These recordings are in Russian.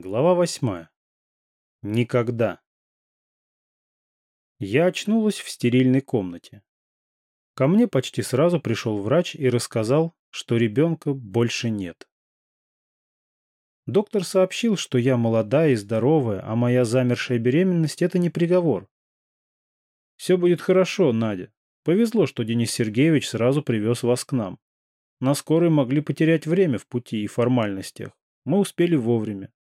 Глава восьмая. Никогда. Я очнулась в стерильной комнате. Ко мне почти сразу пришел врач и рассказал, что ребенка больше нет. Доктор сообщил, что я молодая и здоровая, а моя замершая беременность – это не приговор. Все будет хорошо, Надя. Повезло, что Денис Сергеевич сразу привез вас к нам. На скорой могли потерять время в пути и формальностях. Мы успели вовремя.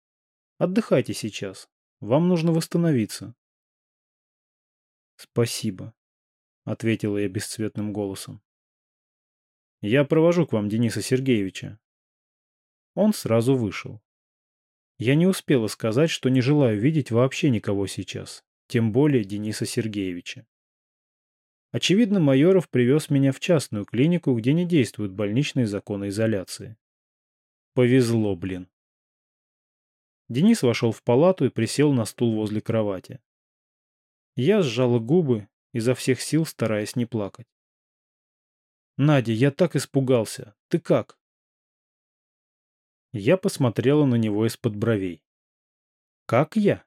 Отдыхайте сейчас. Вам нужно восстановиться. Спасибо, ответила я бесцветным голосом. Я провожу к вам Дениса Сергеевича. Он сразу вышел. Я не успела сказать, что не желаю видеть вообще никого сейчас, тем более Дениса Сергеевича. Очевидно, Майоров привез меня в частную клинику, где не действуют больничные законы изоляции. Повезло, блин. Денис вошел в палату и присел на стул возле кровати. Я сжала губы, изо всех сил стараясь не плакать. «Надя, я так испугался. Ты как?» Я посмотрела на него из-под бровей. «Как я?»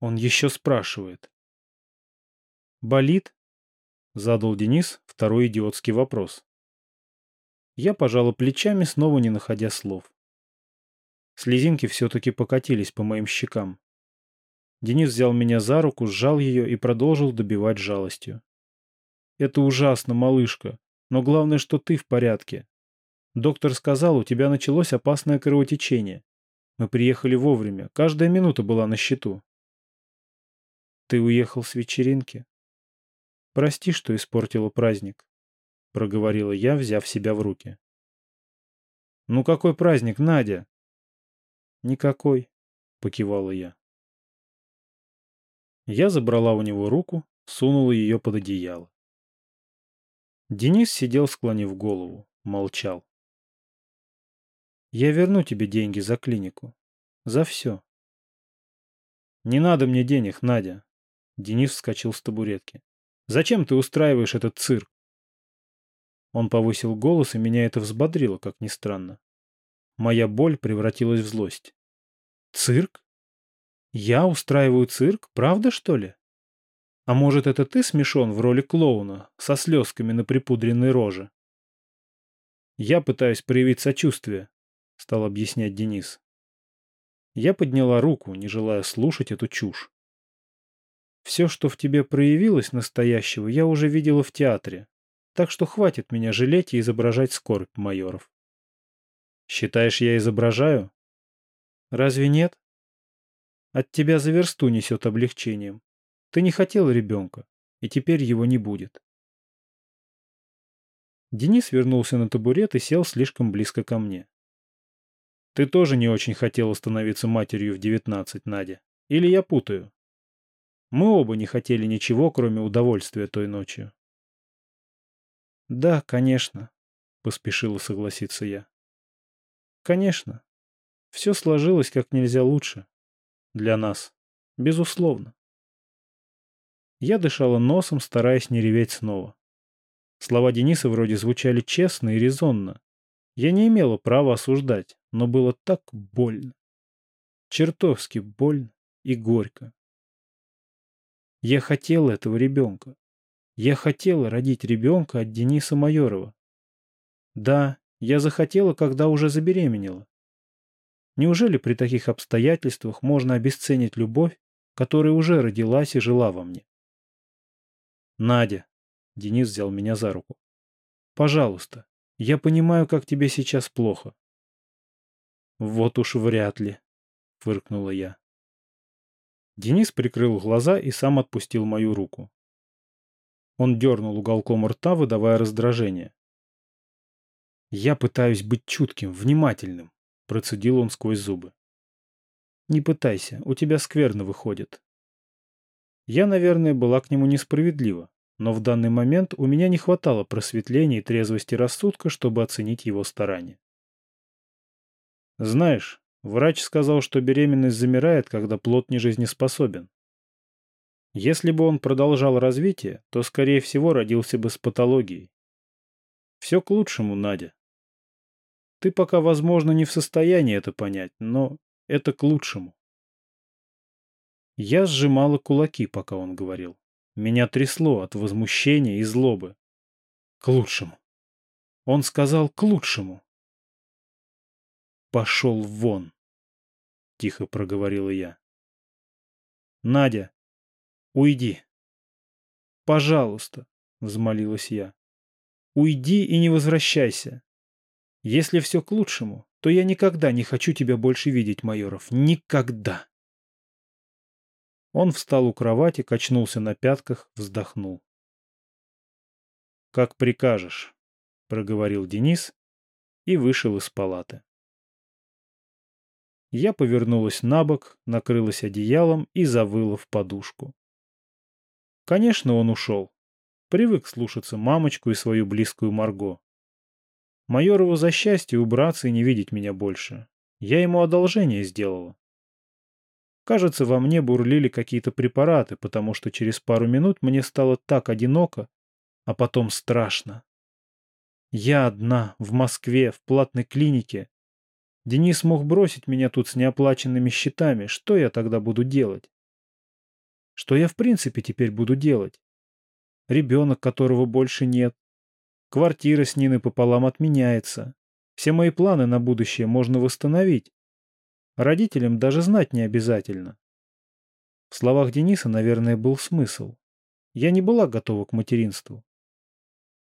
Он еще спрашивает. «Болит?» Задал Денис второй идиотский вопрос. Я пожала плечами, снова не находя слов. Слезинки все-таки покатились по моим щекам. Денис взял меня за руку, сжал ее и продолжил добивать жалостью. «Это ужасно, малышка, но главное, что ты в порядке. Доктор сказал, у тебя началось опасное кровотечение. Мы приехали вовремя, каждая минута была на счету». «Ты уехал с вечеринки?» «Прости, что испортила праздник», — проговорила я, взяв себя в руки. «Ну какой праздник, Надя?» «Никакой», — покивала я. Я забрала у него руку, сунула ее под одеяло. Денис сидел, склонив голову, молчал. «Я верну тебе деньги за клинику. За все». «Не надо мне денег, Надя!» Денис вскочил с табуретки. Зачем ты устраиваешь этот цирк?» Он повысил голос, и меня это взбодрило, как ни странно. Моя боль превратилась в злость. «Цирк? Я устраиваю цирк? Правда, что ли? А может, это ты смешон в роли клоуна, со слезками на припудренной роже?» «Я пытаюсь проявить сочувствие», — стал объяснять Денис. Я подняла руку, не желая слушать эту чушь. Все, что в тебе проявилось настоящего, я уже видела в театре. Так что хватит меня жалеть и изображать скорбь майоров. Считаешь, я изображаю? Разве нет? От тебя за версту несет облегчением. Ты не хотел ребенка, и теперь его не будет. Денис вернулся на табурет и сел слишком близко ко мне. Ты тоже не очень хотела становиться матерью в девятнадцать, Надя. Или я путаю? Мы оба не хотели ничего, кроме удовольствия той ночью. «Да, конечно», — поспешила согласиться я. «Конечно. Все сложилось как нельзя лучше. Для нас. Безусловно». Я дышала носом, стараясь не реветь снова. Слова Дениса вроде звучали честно и резонно. Я не имела права осуждать, но было так больно. Чертовски больно и горько. Я хотела этого ребенка. Я хотела родить ребенка от Дениса Майорова. Да, я захотела, когда уже забеременела. Неужели при таких обстоятельствах можно обесценить любовь, которая уже родилась и жила во мне? Надя, Денис взял меня за руку. Пожалуйста, я понимаю, как тебе сейчас плохо. Вот уж вряд ли, фыркнула я. Денис прикрыл глаза и сам отпустил мою руку. Он дернул уголком рта, выдавая раздражение. «Я пытаюсь быть чутким, внимательным», — процедил он сквозь зубы. «Не пытайся, у тебя скверно выходит». Я, наверное, была к нему несправедлива, но в данный момент у меня не хватало просветления и трезвости рассудка, чтобы оценить его старания. «Знаешь, Врач сказал, что беременность замирает, когда плод не жизнеспособен. Если бы он продолжал развитие, то, скорее всего, родился бы с патологией. Все к лучшему, Надя. Ты пока, возможно, не в состоянии это понять, но Это к лучшему. Я сжимала кулаки, пока он говорил. Меня трясло от возмущения и злобы. К лучшему. Он сказал к лучшему. Пошел вон, тихо проговорила я. Надя, уйди. Пожалуйста, взмолилась я. Уйди и не возвращайся. Если все к лучшему, то я никогда не хочу тебя больше видеть, Майоров. Никогда. Он встал у кровати, качнулся на пятках, вздохнул. «Как прикажешь», — проговорил Денис и вышел из палаты. Я повернулась на бок, накрылась одеялом и завыла в подушку. Конечно, он ушел. Привык слушаться мамочку и свою близкую Марго. Майорову за счастье убраться и не видеть меня больше. Я ему одолжение сделала. Кажется, во мне бурлили какие-то препараты, потому что через пару минут мне стало так одиноко, а потом страшно. Я одна, в Москве, в платной клинике. Денис мог бросить меня тут с неоплаченными счетами. Что я тогда буду делать? Что я в принципе теперь буду делать? Ребенок, которого больше нет. Квартира с Ниной пополам отменяется. Все мои планы на будущее можно восстановить. Родителям даже знать не обязательно. В словах Дениса, наверное, был смысл. Я не была готова к материнству.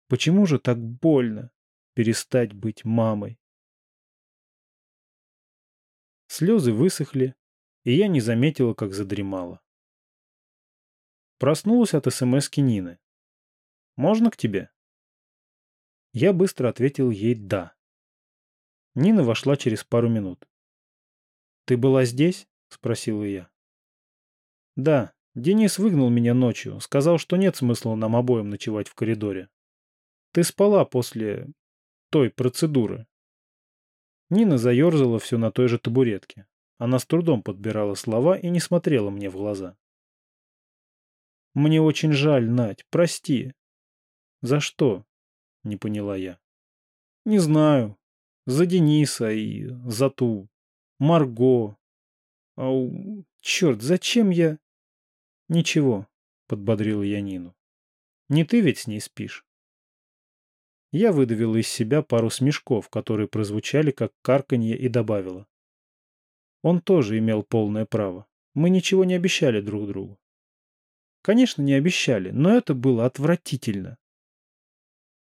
Почему же так больно перестать быть мамой? Слезы высохли, и я не заметила, как задремала. Проснулась от СМСки Нины. «Можно к тебе?» Я быстро ответил ей «да». Нина вошла через пару минут. «Ты была здесь?» — спросила я. «Да, Денис выгнал меня ночью, сказал, что нет смысла нам обоим ночевать в коридоре. Ты спала после той процедуры». Нина заерзала все на той же табуретке. Она с трудом подбирала слова и не смотрела мне в глаза. «Мне очень жаль, Надь, прости». «За что?» — не поняла я. «Не знаю. За Дениса и за ту Марго. Ау, черт, зачем я... Ничего, подбодрила я Нину. Не ты ведь с ней спишь? Я выдавила из себя пару смешков, которые прозвучали как карканье, и добавила. Он тоже имел полное право. Мы ничего не обещали друг другу. Конечно, не обещали, но это было отвратительно.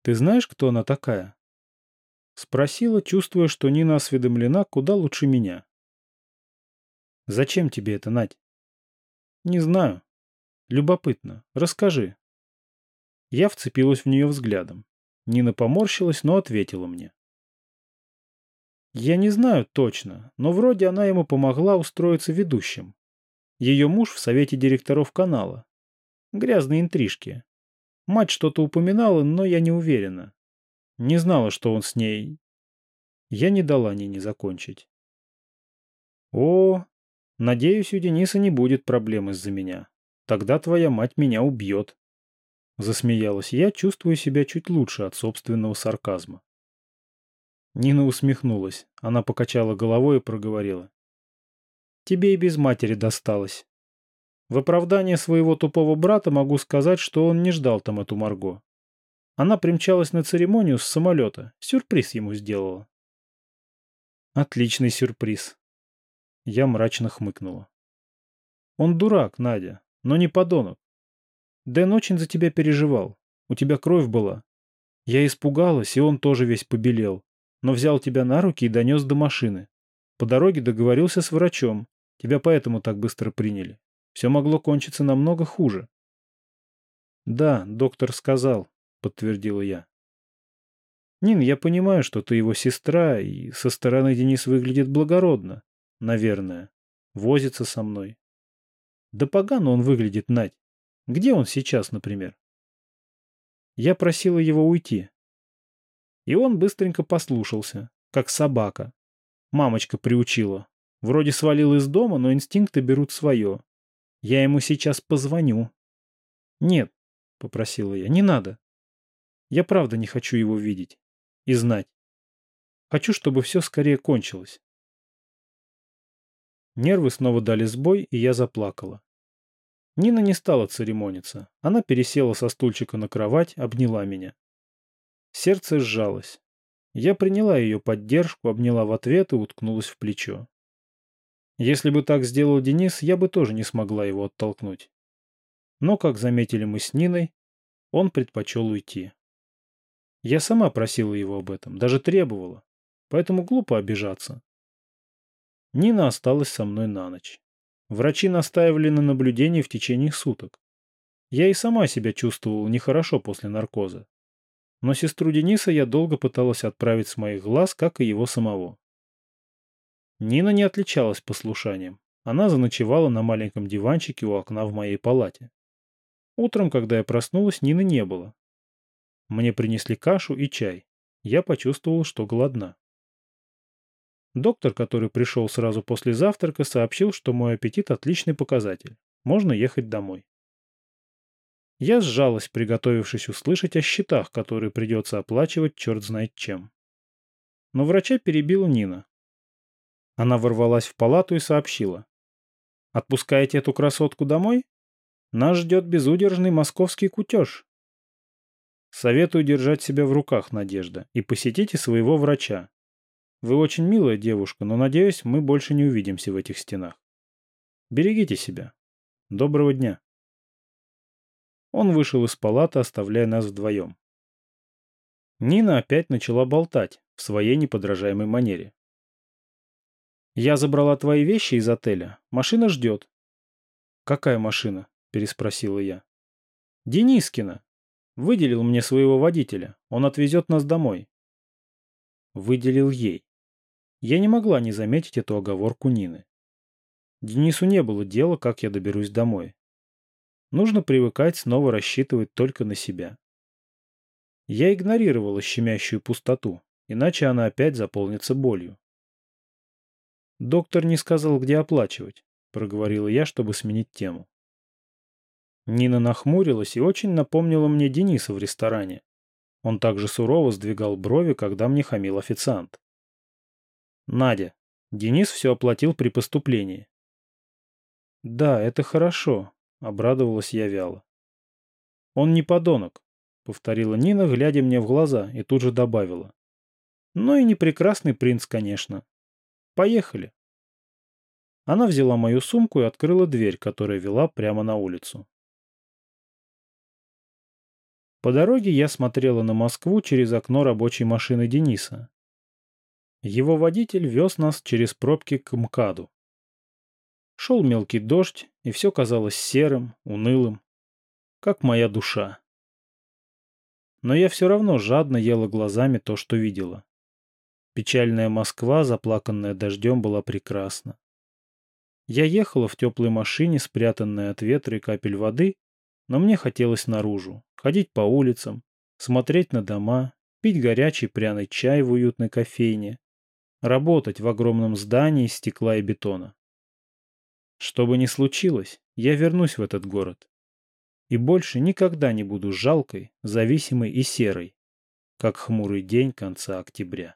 Ты знаешь, кто она такая? Спросила, чувствуя, что Нина осведомлена куда лучше меня. «Зачем тебе это, Надь?» «Не знаю. Любопытно. Расскажи». Я вцепилась в нее взглядом. Нина поморщилась, но ответила мне. Я не знаю точно, но вроде она ему помогла устроиться ведущим. Ее муж в совете директоров канала. Грязные интрижки. Мать что-то упоминала, но я не уверена. Не знала, что он с ней. Я не дала Нине закончить. О, надеюсь, у Дениса не будет проблем из-за меня. Тогда твоя мать меня убьет. Засмеялась я, чувствуя себя чуть лучше от собственного сарказма. Нина усмехнулась. Она покачала головой и проговорила. Тебе и без матери досталось. В оправдание своего тупого брата могу сказать, что он не ждал там эту Марго. Она примчалась на церемонию с самолета. Сюрприз ему сделала. Отличный сюрприз. Я мрачно хмыкнула. Он дурак, Надя, но не подонок. Дэн очень за тебя переживал. У тебя кровь была. Я испугалась, и он тоже весь побелел. Но взял тебя на руки и донес до машины. По дороге договорился с врачом. Тебя поэтому так быстро приняли. Все могло кончиться намного хуже. Да, доктор сказал, подтвердила я. Нин, я понимаю, что ты его сестра, и со стороны Денис выглядит благородно, наверное. Возится со мной. Да погано он выглядит, Надь. Где он сейчас, например? Я просила его уйти. И он быстренько послушался, как собака. Мамочка приучила. Вроде свалил из дома, но инстинкты берут свое. Я ему сейчас позвоню. Нет, попросила я, не надо. Я правда не хочу его видеть и знать. Хочу, чтобы все скорее кончилось. Нервы снова дали сбой, и я заплакала. Нина не стала церемониться. Она пересела со стульчика на кровать, обняла меня. Сердце сжалось. Я приняла ее поддержку, обняла в ответ и уткнулась в плечо. Если бы так сделал Денис, я бы тоже не смогла его оттолкнуть. Но, как заметили мы с Ниной, он предпочел уйти. Я сама просила его об этом, даже требовала, поэтому глупо обижаться. Нина осталась со мной на ночь. Врачи настаивали на наблюдении в течение суток. Я и сама себя чувствовала нехорошо после наркоза. Но сестру Дениса я долго пыталась отправить с моих глаз, как и его самого. Нина не отличалась послушанием. Она заночевала на маленьком диванчике у окна в моей палате. Утром, когда я проснулась, Нины не было. Мне принесли кашу и чай. Я почувствовал, что голодна. Доктор, который пришел сразу после завтрака, сообщил, что мой аппетит – отличный показатель. Можно ехать домой. Я сжалась, приготовившись услышать о счетах, которые придется оплачивать черт знает чем. Но врача перебила Нина. Она ворвалась в палату и сообщила. «Отпускаете эту красотку домой? Нас ждет безудержный московский кутеж. Советую держать себя в руках, Надежда, и посетите своего врача. Вы очень милая девушка, но, надеюсь, мы больше не увидимся в этих стенах. Берегите себя. Доброго дня. Он вышел из палаты, оставляя нас вдвоем. Нина опять начала болтать в своей неподражаемой манере. «Я забрала твои вещи из отеля. Машина ждет». «Какая машина?» – переспросила я. «Денискина. Выделил мне своего водителя. Он отвезет нас домой». Выделил ей. Я не могла не заметить эту оговорку Нины. Денису не было дела, как я доберусь домой. Нужно привыкать снова рассчитывать только на себя. Я игнорировала щемящую пустоту, иначе она опять заполнится болью. «Доктор не сказал, где оплачивать», — проговорила я, чтобы сменить тему. Нина нахмурилась и очень напомнила мне Дениса в ресторане. Он также сурово сдвигал брови, когда мне хамил официант. «Надя, Денис все оплатил при поступлении». «Да, это хорошо», Обрадовалась я вяло. «Он не подонок», — повторила Нина, глядя мне в глаза, и тут же добавила. «Ну и не прекрасный принц, конечно. Поехали». Она взяла мою сумку и открыла дверь, которая вела прямо на улицу. По дороге я смотрела на Москву через окно рабочей машины Дениса. Его водитель вез нас через пробки к МКАДу. Шел мелкий дождь, и все казалось серым, унылым, как моя душа. Но я все равно жадно ела глазами то, что видела. Печальная Москва, заплаканная дождем, была прекрасна. Я ехала в теплой машине, спрятанной от ветра и капель воды, но мне хотелось наружу, ходить по улицам, смотреть на дома, пить горячий пряный чай в уютной кофейне, работать в огромном здании из стекла и бетона. Что бы ни случилось, я вернусь в этот город. И больше никогда не буду жалкой, зависимой и серой, как хмурый день конца октября.